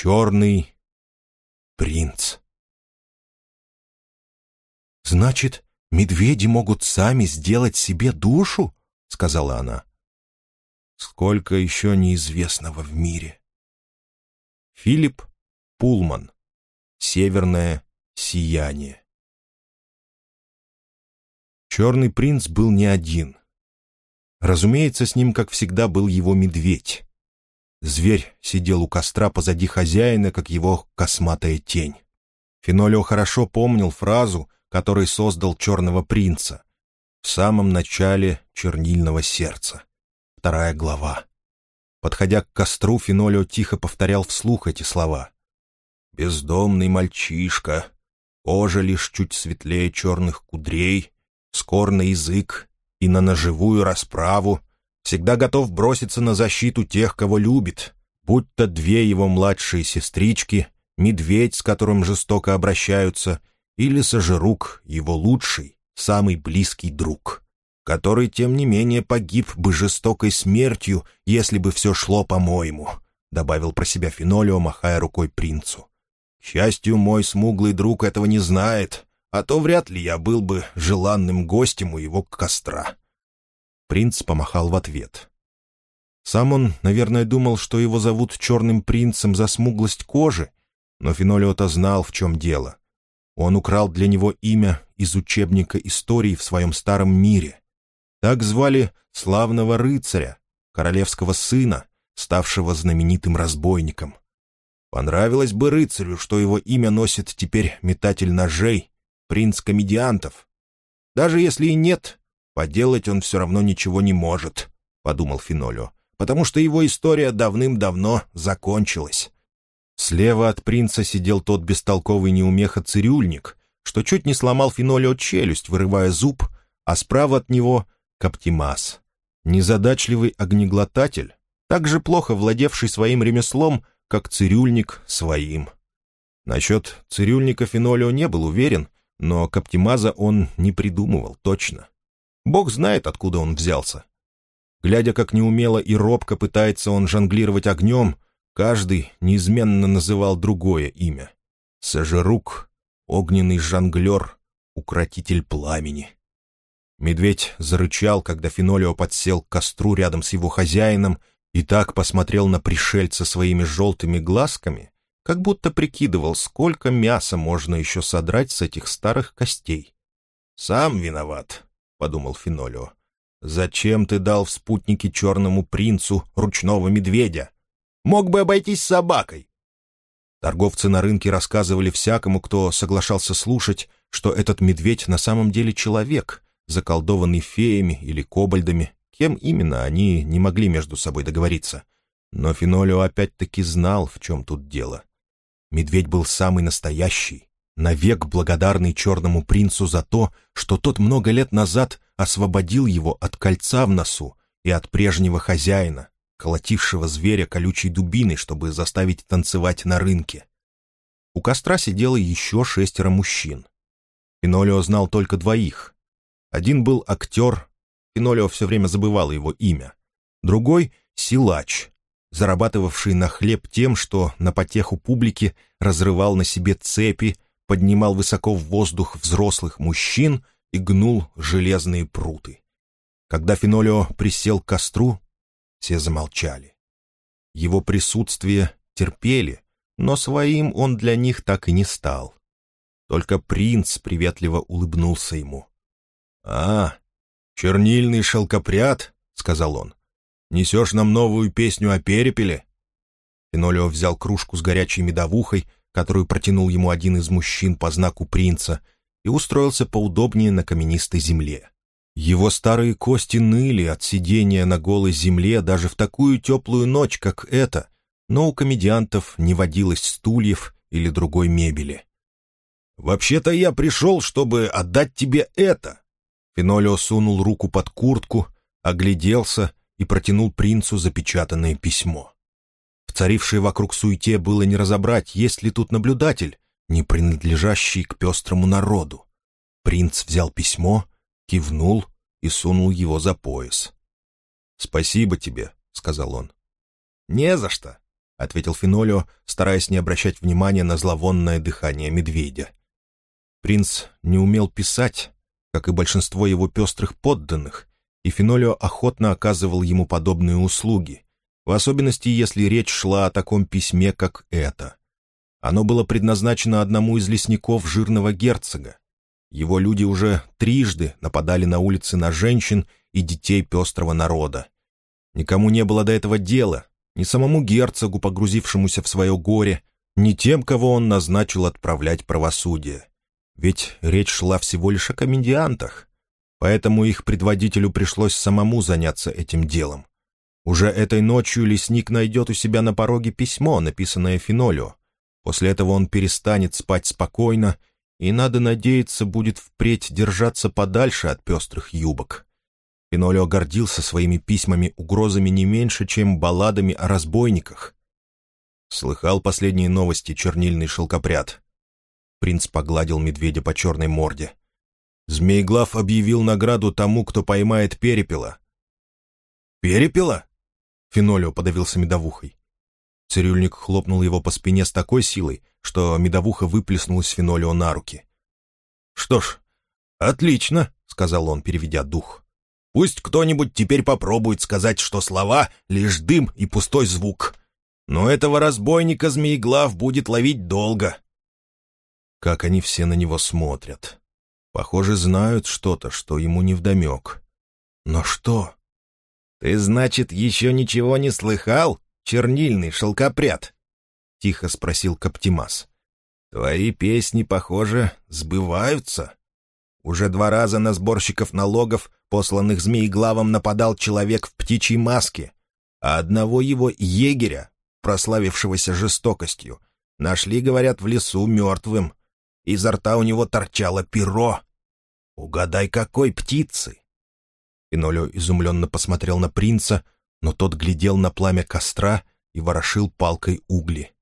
Черный принц. «Значит, медведи могут сами сделать себе душу?» — сказала она. «Сколько еще неизвестного в мире?» Филипп Пулман. Северное сияние. Черный принц был не один. Разумеется, с ним, как всегда, был его медведь. Зверь сидел у костра позади хозяина, как его косматая тень. Фенолио хорошо помнил фразу, которой создал черного принца. В самом начале чернильного сердца. Вторая глава. Подходя к костру, Фенолио тихо повторял вслух эти слова. «Бездомный мальчишка, кожа лишь чуть светлее черных кудрей, скор на язык и на ножевую расправу, всегда готов броситься на защиту тех, кого любит, будь то две его младшие сестрички, медведь, с которым жестоко обращаются, или сожрук, его лучший, самый близкий друг, который, тем не менее, погиб бы жестокой смертью, если бы все шло по-моему», — добавил про себя Фенолио, махая рукой принцу. «К счастью, мой смуглый друг этого не знает, а то вряд ли я был бы желанным гостем у его костра». Принц помахал в ответ. Сам он, наверное, думал, что его зовут черным принцем за смуглость кожи, но Фенолио-то знал, в чем дело. Он украл для него имя из учебника истории в своем старом мире. Так звали славного рыцаря, королевского сына, ставшего знаменитым разбойником. Понравилось бы рыцарю, что его имя носит теперь метатель ножей, принц комедиантов. Даже если и нет, Поделать он все равно ничего не может, — подумал Финолю, потому что его история давным-давно закончилась. Слева от принца сидел тот бестолковый неумеха-цирюльник, что чуть не сломал Финолио челюсть, вырывая зуб, а справа от него — Каптимас. Незадачливый огнеглотатель, так же плохо владевший своим ремеслом, как цирюльник своим. Насчет цирюльника Финолио не был уверен, но Каптимаза он не придумывал точно. Бог знает, откуда он взялся. Глядя, как неумело и робко пытается он жонглировать огнем, каждый неизменно называл другое имя. Сожрук, огненный жонглер, укротитель пламени. Медведь зарычал, когда Фенолио подсел к костру рядом с его хозяином и так посмотрел на пришельца своими желтыми глазками, как будто прикидывал, сколько мяса можно еще содрать с этих старых костей. «Сам виноват», — подумал Финолио. «Зачем ты дал в спутнике черному принцу ручного медведя? Мог бы обойтись собакой». Торговцы на рынке рассказывали всякому, кто соглашался слушать, что этот медведь на самом деле человек, заколдованный феями или кобальдами. Кем именно, они не могли между собой договориться. Но Финолио опять-таки знал, в чем тут дело. Медведь был самый настоящий, навек благодарный черному принцу за то, что тот много лет назад освободил его от кольца в носу и от прежнего хозяина, колотившего зверя колючей дубиной, чтобы заставить танцевать на рынке. У костра сидело еще шестеро мужчин. Пинолео знал только двоих. Один был актер, Пинолео все время забывал его имя. Другой — силач, зарабатывавший на хлеб тем, что на потеху публики разрывал на себе цепи, поднимал высоко в воздух взрослых мужчин и гнул железные пруты. Когда Фенолио присел к костру, все замолчали. Его присутствие терпели, но своим он для них так и не стал. Только принц приветливо улыбнулся ему. «А, чернильный шелкопряд», — сказал он, — «несешь нам новую песню о перепеле?» Фенолио взял кружку с горячей медовухой которую протянул ему один из мужчин по знаку принца, и устроился поудобнее на каменистой земле. Его старые кости ныли от сидения на голой земле даже в такую теплую ночь, как эта, но у комедиантов не водилось стульев или другой мебели. «Вообще-то я пришел, чтобы отдать тебе это!» Фенолио сунул руку под куртку, огляделся и протянул принцу запечатанное письмо. Царившей вокруг суете было не разобрать, есть ли тут наблюдатель, не принадлежащий к пестрому народу. Принц взял письмо, кивнул и сунул его за пояс. «Спасибо тебе», — сказал он. «Не за что. ответил Финолио, стараясь не обращать внимания на зловонное дыхание медведя. Принц не умел писать, как и большинство его пестрых подданных, и Финолио охотно оказывал ему подобные услуги, в особенности, если речь шла о таком письме, как это. Оно было предназначено одному из лесников жирного герцога. Его люди уже трижды нападали на улицы на женщин и детей пестрого народа. Никому не было до этого дела, ни самому герцогу, погрузившемуся в свое горе, ни тем, кого он назначил отправлять правосудие. Ведь речь шла всего лишь о комедиантах, поэтому их предводителю пришлось самому заняться этим делом. Уже этой ночью лесник найдет у себя на пороге письмо, написанное Финолио. После этого он перестанет спать спокойно и, надо надеяться, будет впредь держаться подальше от пестрых юбок. Пинолео гордился своими письмами-угрозами не меньше, чем балладами о разбойниках. Слыхал последние новости чернильный шелкопряд. Принц погладил медведя по черной морде. Змееглав объявил награду тому, кто поймает перепела. «Перепела?» Фенолио подавился медовухой. Цирюльник хлопнул его по спине с такой силой, что медовуха выплеснулась Фенолио на руки. «Что ж, отлично», — сказал он, переведя дух. Пусть кто-нибудь теперь попробует сказать, что слова — лишь дым и пустой звук. Но этого разбойника Змееглав будет ловить долго. Как они все на него смотрят. Похоже, знают что-то, что ему невдомек. Но что? «Ты, значит, еще ничего не слыхал, чернильный шелкопряд?» — тихо спросил Каптимас. «Твои песни, похоже, сбываются. Уже два раза на сборщиков налогов посланных змееглавом нападал человек в птичьей маске, а одного его егеря, прославившегося жестокостью, нашли, говорят, в лесу мертвым. Изо рта у него торчало перо. Угадай, какой птицы? Пинолео изумленно посмотрел на принца, но тот глядел на пламя костра и ворошил палкой угли.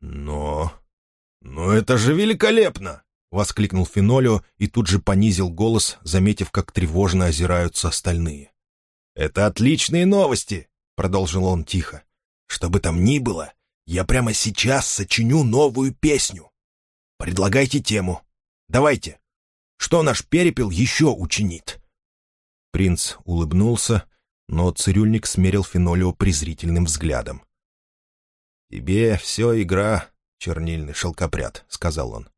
«Но... но это же великолепно!» — воскликнул Фенолио и тут же понизил голос, заметив, как тревожно озираются остальные. «Это отличные новости!» — продолжил он тихо. «Что бы там ни было, я прямо сейчас сочиню новую песню. Предлагайте тему. Давайте. Что наш перепел еще учинит?» Принц улыбнулся, но цирюльник смерил Фенолио презрительным взглядом. «Тебе все игра, чернильный шелкопряд», — сказал он.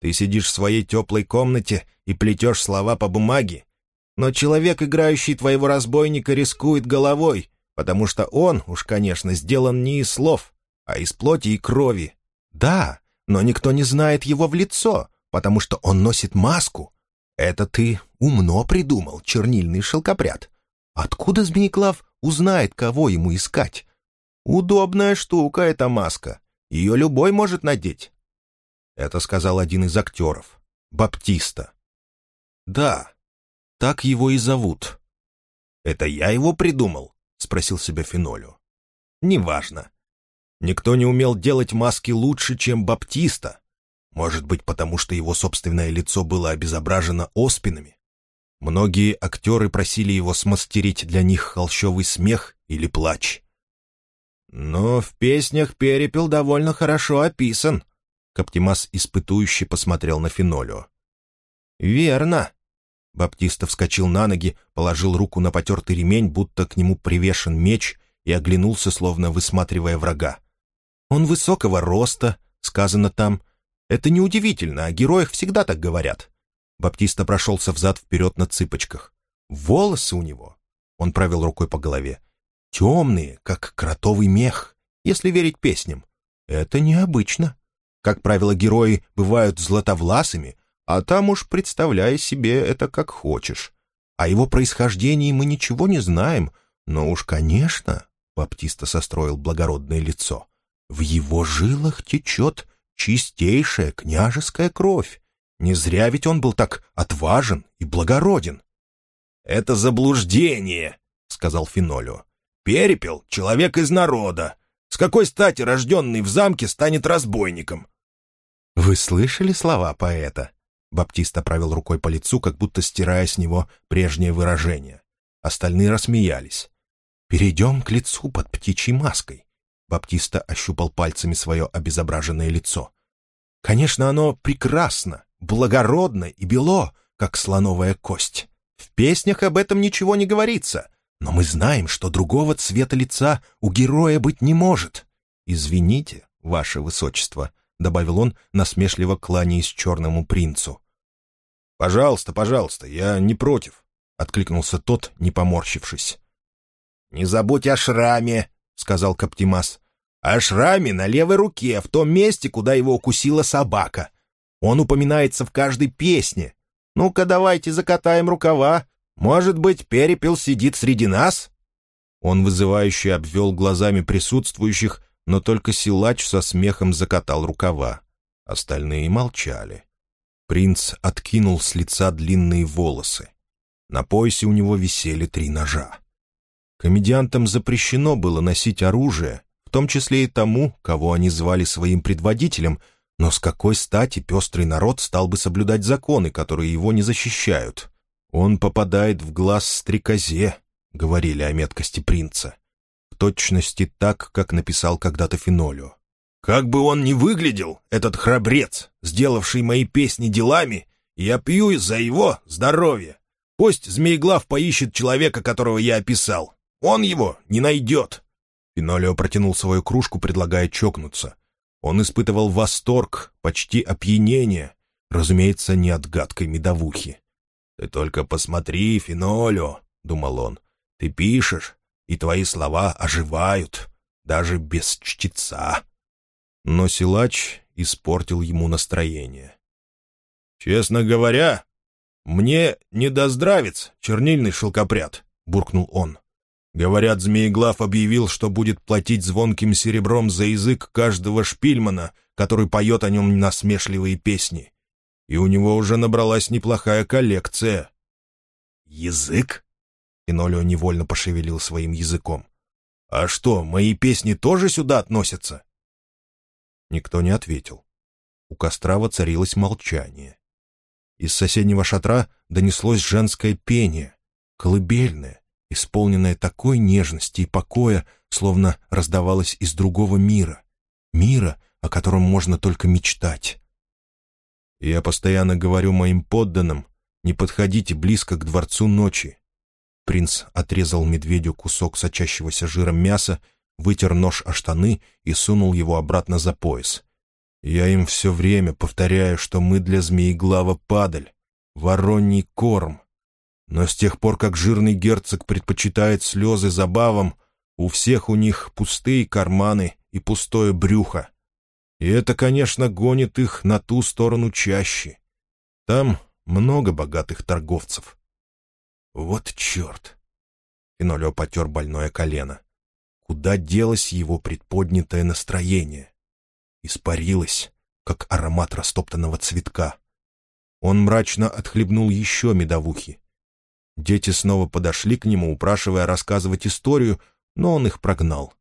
Ты сидишь в своей теплой комнате и плетешь слова по бумаге. Но человек, играющий твоего разбойника, рискует головой, потому что он, уж, конечно, сделан не из слов, а из плоти и крови. Да, но никто не знает его в лицо, потому что он носит маску. Это ты умно придумал, чернильный шелкопряд. Откуда Змееклав узнает, кого ему искать? Удобная штука эта маска. Ее любой может надеть. Это сказал один из актеров. Баптиста. «Да, так его и зовут». «Это я его придумал?» — спросил себя Фенолю. «Неважно. Никто не умел делать маски лучше, чем Баптиста. Может быть, потому что его собственное лицо было обезображено оспинами. Многие актеры просили его смастерить для них холщовый смех или плач. Но в песнях перепел довольно хорошо описан, Каптимас испытующе посмотрел на Фенолио. «Верно!» Баптиста вскочил на ноги, положил руку на потертый ремень, будто к нему привешен меч, и оглянулся, словно высматривая врага. «Он высокого роста», — сказано там. «Это неудивительно, о героях всегда так говорят». Баптиста прошелся взад-вперед на цыпочках. «Волосы у него», — он провел рукой по голове, — «темные, как кротовый мех, если верить песням. Это необычно». Как правило, герои бывают златовласыми, а там уж представляй себе это как хочешь. О его происхождении мы ничего не знаем, но уж, конечно, Баптиста состроил благородное лицо, в его жилах течет чистейшая княжеская кровь. Не зря ведь он был так отважен и благороден. «Это заблуждение», — сказал Финолю. «Перепел — человек из народа. С какой стати рожденный в замке станет разбойником? «Вы слышали слова поэта?» Баптиста провел рукой по лицу, как будто стирая с него прежнее выражение. Остальные рассмеялись. «Перейдем к лицу под птичьей маской. Баптиста ощупал пальцами свое обезображенное лицо. «Конечно, оно прекрасно, благородно и бело, как слоновая кость. В песнях об этом ничего не говорится, но мы знаем, что другого цвета лица у героя быть не может. Извините, ваше высочество», — добавил он, насмешливо кланяясь черному принцу. «Пожалуйста, пожалуйста, я не против», — откликнулся тот, не поморщившись. «Не забудь о шраме», — сказал Каптимас. «О шраме на левой руке, в том месте, куда его укусила собака. Он упоминается в каждой песне. Ну-ка, давайте закатаем рукава. Может быть, перепел сидит среди нас?» Он вызывающе обвел глазами присутствующих, но только силач со смехом закатал рукава. Остальные молчали. Принц откинул с лица длинные волосы. На поясе у него висели три ножа. Комедиантам запрещено было носить оружие, в том числе и тому, кого они звали своим предводителем, но с какой стати пестрый народ стал бы соблюдать законы, которые его не защищают? «Он попадает в глаз стрекозе», — говорили о меткости принца. В точности так, как написал когда-то Фенолио. «Как бы он ни выглядел, этот храбрец, сделавший мои песни делами, я пью за его здоровье. Пусть Змееглав поищет человека, которого я описал. Он его не найдет». Пинолео протянул свою кружку, предлагая чокнуться. Он испытывал восторг, почти опьянение, разумеется, не от гадкой медовухи. «Ты только посмотри, Финолео», — думал он, — «ты пишешь, и твои слова оживают, даже без чтеца». Но силач испортил ему настроение. «Честно говоря, мне не доздравец чернильный шелкопряд», — буркнул он. Говорят, Змееглав объявил, что будет платить звонким серебром за язык каждого шпильмана, который поет о нем насмешливые песни. И у него уже набралась неплохая коллекция. «Язык?» Инолио невольно пошевелил своим языком. «А что, мои песни тоже сюда относятся?» Никто не ответил. У костра воцарилось молчание. Из соседнего шатра донеслось женское пение, колыбельное, исполненная такой нежности и покоя, словно раздавалась из другого мира, мира, о котором можно только мечтать. Я постоянно говорю моим подданным, не подходите близко к дворцу ночи. Принц отрезал медведю кусок сочащегося жиром мяса, вытер нож о штаны и сунул его обратно за пояс. Я им все время повторяю, что мы для змееглава падаль, вороний корм, но с тех пор, как жирный герцог предпочитает слезы забавам, у всех у них пустые карманы и пустое брюхо. И это, конечно, гонит их на ту сторону чаще. Там много богатых торговцев. Вот черт! Фенолео потер больное колено. Куда делось его предподнятое настроение? Испарилось, как аромат растоптанного цветка. Он мрачно отхлебнул еще медовухи. Дети снова подошли к нему, упрашивая рассказывать историю, но он их прогнал.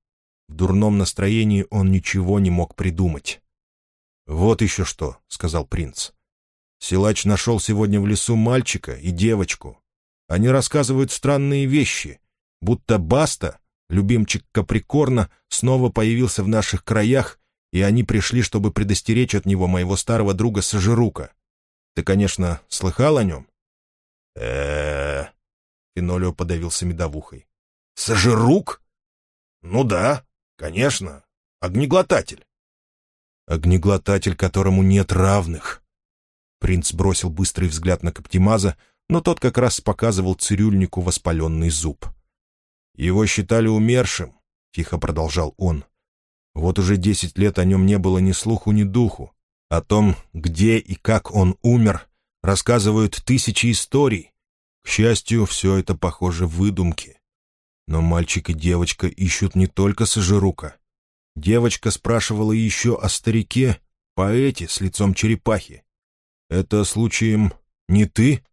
В дурном настроении он ничего не мог придумать. «Вот еще что», — сказал принц. «Силач нашел сегодня в лесу мальчика и девочку. Они рассказывают странные вещи, будто Баста, любимчик Каприкорна, снова появился в наших краях, и они пришли, чтобы предостеречь от него моего старого друга Сажирука. Ты, конечно, слыхал о нем?» Э Фенолио подавился медовухой. «Сожирук? Ну да, конечно. Огнеглотатель». «Огнеглотатель, которому нет равных». Принц бросил быстрый взгляд на Каптимаза, но тот как раз показывал цирюльнику воспаленный зуб. «Его считали умершим», — тихо продолжал он. «Вот уже десять лет о нем не было ни слуху, ни духу. О том, где и как он умер, рассказывают тысячи историй. К счастью, все это, похоже, выдумки. Но мальчик и девочка ищут не только Сажирука. Девочка спрашивала еще о старике, поэте с лицом черепахи. «Это случаем не ты?»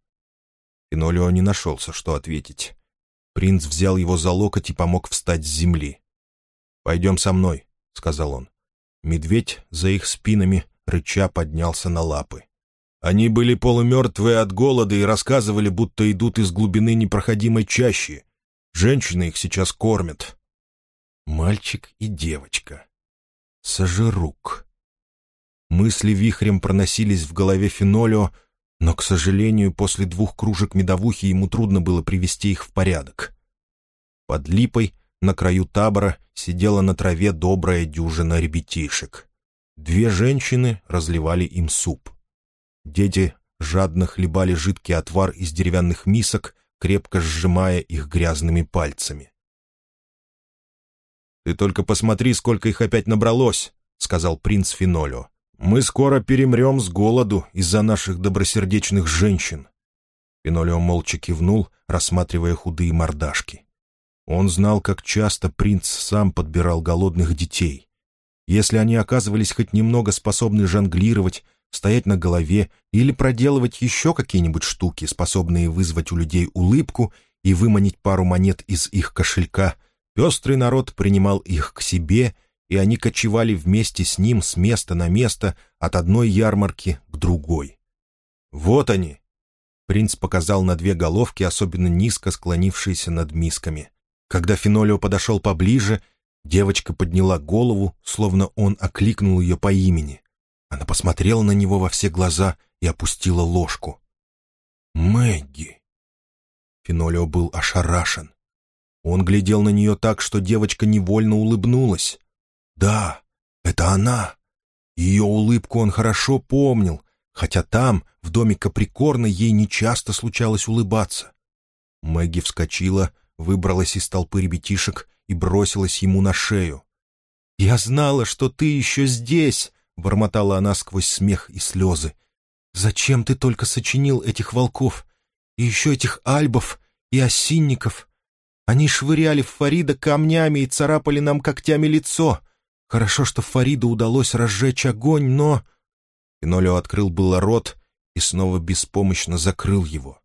Пинолео не нашелся, что ответить. Принц взял его за локоть и помог встать с земли. «Пойдем со мной», — сказал он. Медведь за их спинами, рыча, поднялся на лапы. Они были полумертвые от голода и рассказывали, будто идут из глубины непроходимой чащи. Женщины их сейчас кормят. Мальчик и девочка. Сожирук. Мысли вихрем проносились в голове Фенолио, но, к сожалению, после двух кружек медовухи ему трудно было привести их в порядок. Под липой на краю табора сидела на траве добрая дюжина ребятишек. Две женщины разливали им суп. Дети жадно хлебали жидкий отвар из деревянных мисок, крепко сжимая их грязными пальцами. «Ты только посмотри, сколько их опять набралось», — сказал принц Финолю. «Мы скоро перемрем с голоду из-за наших добросердечных женщин». Финолео молча кивнул, рассматривая худые мордашки. Он знал, как часто принц сам подбирал голодных детей. Если они оказывались хоть немного способны жонглировать, стоять на голове или проделывать еще какие-нибудь штуки, способные вызвать у людей улыбку и выманить пару монет из их кошелька, пестрый народ принимал их к себе, и они кочевали вместе с ним с места на место от одной ярмарки к другой. «Вот они!» Принц показал на две головки, особенно низко склонившиеся над мисками. Когда Фенолио подошел поближе, девочка подняла голову, словно он окликнул ее по имени. Она посмотрела на него во все глаза и опустила ложку. «Мэгги!» Фенолио был ошарашен. Он глядел на нее так, что девочка невольно улыбнулась. «Да, это она!» Ее улыбку он хорошо помнил, хотя там, в доме Каприкорна, ей нечасто случалось улыбаться. Мэгги вскочила, выбралась из толпы ребятишек и бросилась ему на шею. «Я знала, что ты еще здесь!» — бормотала она сквозь смех и слезы. «Зачем ты только сочинил этих волков? И еще этих альбов и осинников? Они швыряли в Фарида камнями и царапали нам когтями лицо. Хорошо, что Фариду удалось разжечь огонь, но...» Пинолео открыл было рот и снова беспомощно закрыл его.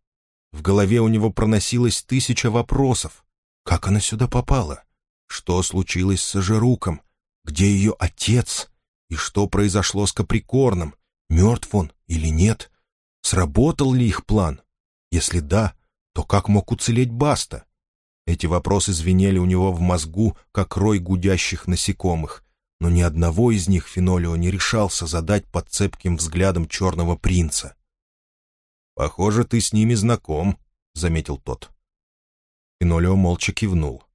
В голове у него проносилось тысяча вопросов. Как она сюда попала? Что случилось с Ажируком? Где ее отец? И что произошло с Каприкорном? Мертв он или нет? Сработал ли их план? Если да, то как мог уцелеть Баста? Эти вопросы звенели у него в мозгу, как рой гудящих насекомых, но ни одного из них Фенолио не решался задать под цепким взглядом черного принца. «Похоже, ты с ними знаком», — заметил тот. Фенолио молча кивнул.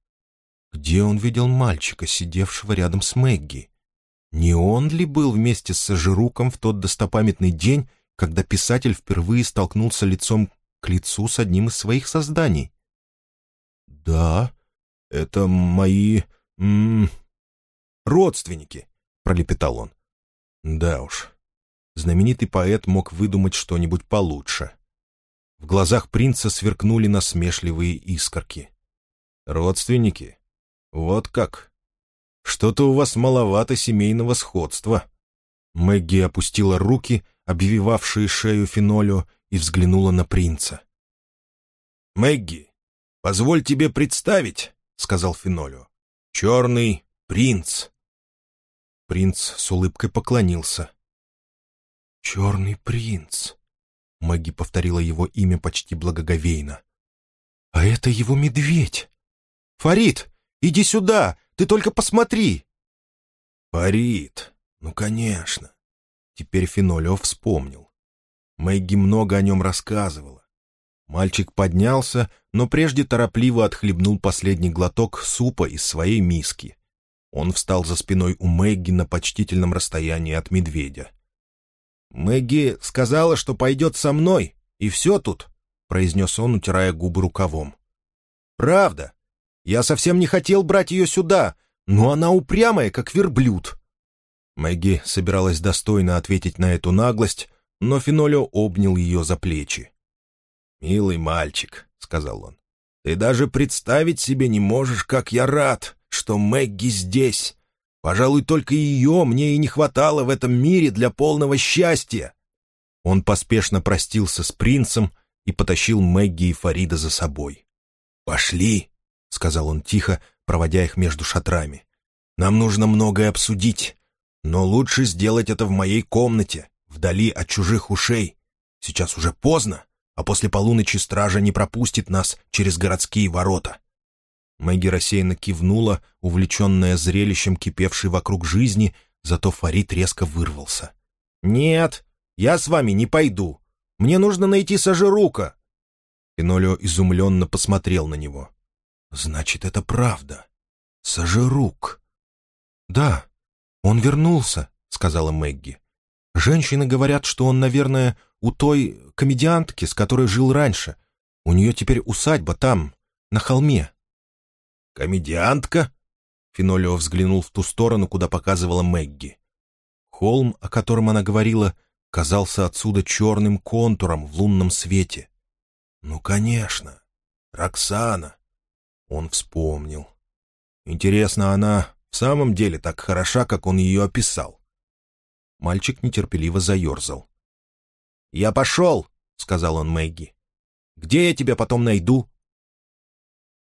Где он видел мальчика, сидевшего рядом с Мэгги? Не он ли был вместе с Сажируком в тот достопамятный день, когда писатель впервые столкнулся лицом к лицу с одним из своих созданий? «Да, это мои... М -м, родственники», — пролепетал он. «Да уж, знаменитый поэт мог выдумать что-нибудь получше». В глазах принца сверкнули насмешливые искорки. «Родственники? Вот как? Что-то у вас маловато семейного сходства». Мэгги опустила руки, обвивавшие шею Фенолю, и взглянула на принца. «Мэгги, позволь тебе представить», — сказал Фенолю, — «черный принц». Принц с улыбкой поклонился. «Черный принц», — Мэгги повторила его имя почти благоговейно. «А это его медведь! Фарид, иди сюда, ты только посмотри!» «Фарид! Ну, конечно!» Теперь Фенолио вспомнил. Мэгги много о нем рассказывала. Мальчик поднялся, но прежде торопливо отхлебнул последний глоток супа из своей миски. Он встал за спиной у Мэгги на почтительном расстоянии от медведя. «Мэгги сказала, что пойдет со мной, и все тут», — произнес он, утирая губы рукавом. «Правда. Я совсем не хотел брать ее сюда, но она упрямая, как верблюд». Мэгги собиралась достойно ответить на эту наглость, но Фенолио обнял ее за плечи. «Милый мальчик», — сказал он, — «ты даже представить себе не можешь, как я рад, что Мэгги здесь. Пожалуй, только ее мне и не хватало в этом мире для полного счастья». Он поспешно простился с принцем и потащил Мэгги и Фарида за собой. «Пошли», — сказал он тихо, проводя их между шатрами. «Нам нужно многое обсудить, но лучше сделать это в моей комнате, вдали от чужих ушей. Сейчас уже поздно, а после полуночи стража не пропустит нас через городские ворота». Мэгги рассеянно кивнула, увлеченная зрелищем кипевшей вокруг жизни, зато Фарид резко вырвался. «Нет, я с вами не пойду. Мне нужно найти Сажирука». Фенолио изумленно посмотрел на него. «Значит, это правда. Сажирук». «Да, он вернулся», — сказала Мэгги. «Женщины говорят, что он, наверное, у той комедиантки, с которой жил раньше. У нее теперь усадьба там, на холме». «Комедиантка?» Фенолио взглянул в ту сторону, куда показывала Мэгги. Холм, о котором она говорила, казался отсюда черным контуром в лунном свете. «Ну, конечно, Роксана!» Он вспомнил. «Интересно, она в самом деле так хороша, как он ее описал?» Мальчик нетерпеливо заерзал. «Я пошел!» — сказал он Мэгги. «Где я тебя потом найду?»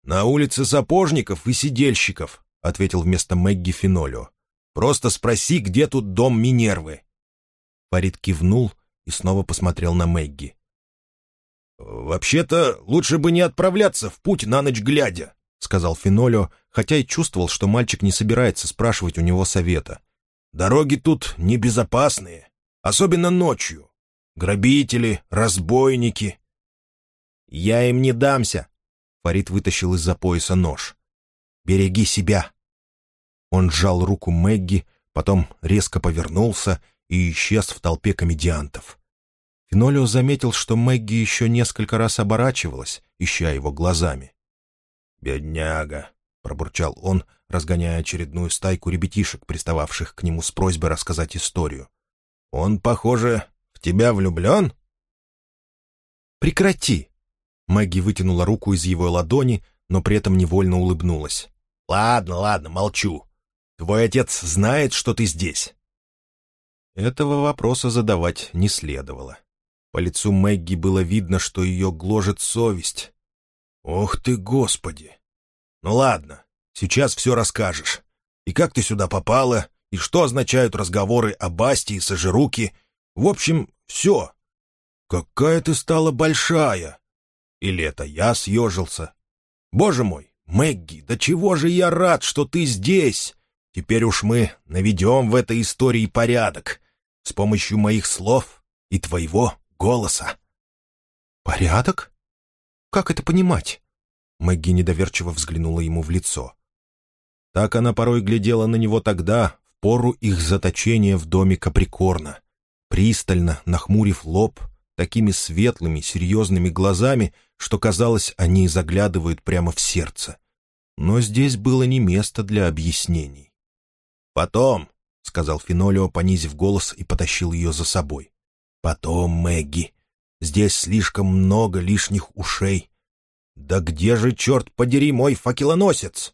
«На улице сапожников и сидельщиков», — ответил вместо Мэгги Фенолио. «Просто спроси, где тут дом Минервы». Фарид кивнул и снова посмотрел на Мэгги. «Вообще-то лучше бы не отправляться в путь на ночь глядя», — сказал Фенолио, хотя и чувствовал, что мальчик не собирается спрашивать у него совета. «Дороги тут небезопасные, особенно ночью. Грабители, разбойники». «Я им не дамся», — Фарид вытащил из-за пояса нож. «Береги себя». Он сжал руку Мэгги, потом резко повернулся и исчез в толпе комедиантов. Фенолио заметил, что Мэгги еще несколько раз оборачивалась, ища его глазами. «Бедняга», — пробурчал он, разгоняя очередную стайку ребятишек, пристававших к нему с просьбой рассказать историю. «Он, похоже, в тебя влюблен?» «Прекрати!» Мэгги вытянула руку из его ладони, но при этом невольно улыбнулась. «Ладно, ладно, молчу. Твой отец знает, что ты здесь?» Этого вопроса задавать не следовало. По лицу Мэгги было видно, что ее гложет совесть. «Ох ты, Господи! Ну ладно, сейчас все расскажешь. И как ты сюда попала, и что означают разговоры о Басте и Сажируке. В общем, все. Какая ты стала большая! Или это я съежился? Боже мой, Мэгги, да чего же я рад, что ты здесь! Теперь уж мы наведем в этой истории порядок с помощью моих слов и твоего голоса. «Порядок? Как это понимать?» Мэгги недоверчиво взглянула ему в лицо. Так она порой глядела на него тогда, в пору их заточения в доме Каприкорна, пристально нахмурив лоб, такими светлыми, серьезными глазами, что, казалось, они заглядывают прямо в сердце. Но здесь было не место для объяснений. «Потом», — сказал Фенолио, понизив голос и потащил ее за собой. «Потом, Мэгги, здесь слишком много лишних ушей. Да где же, черт подери, мой факелоносец?»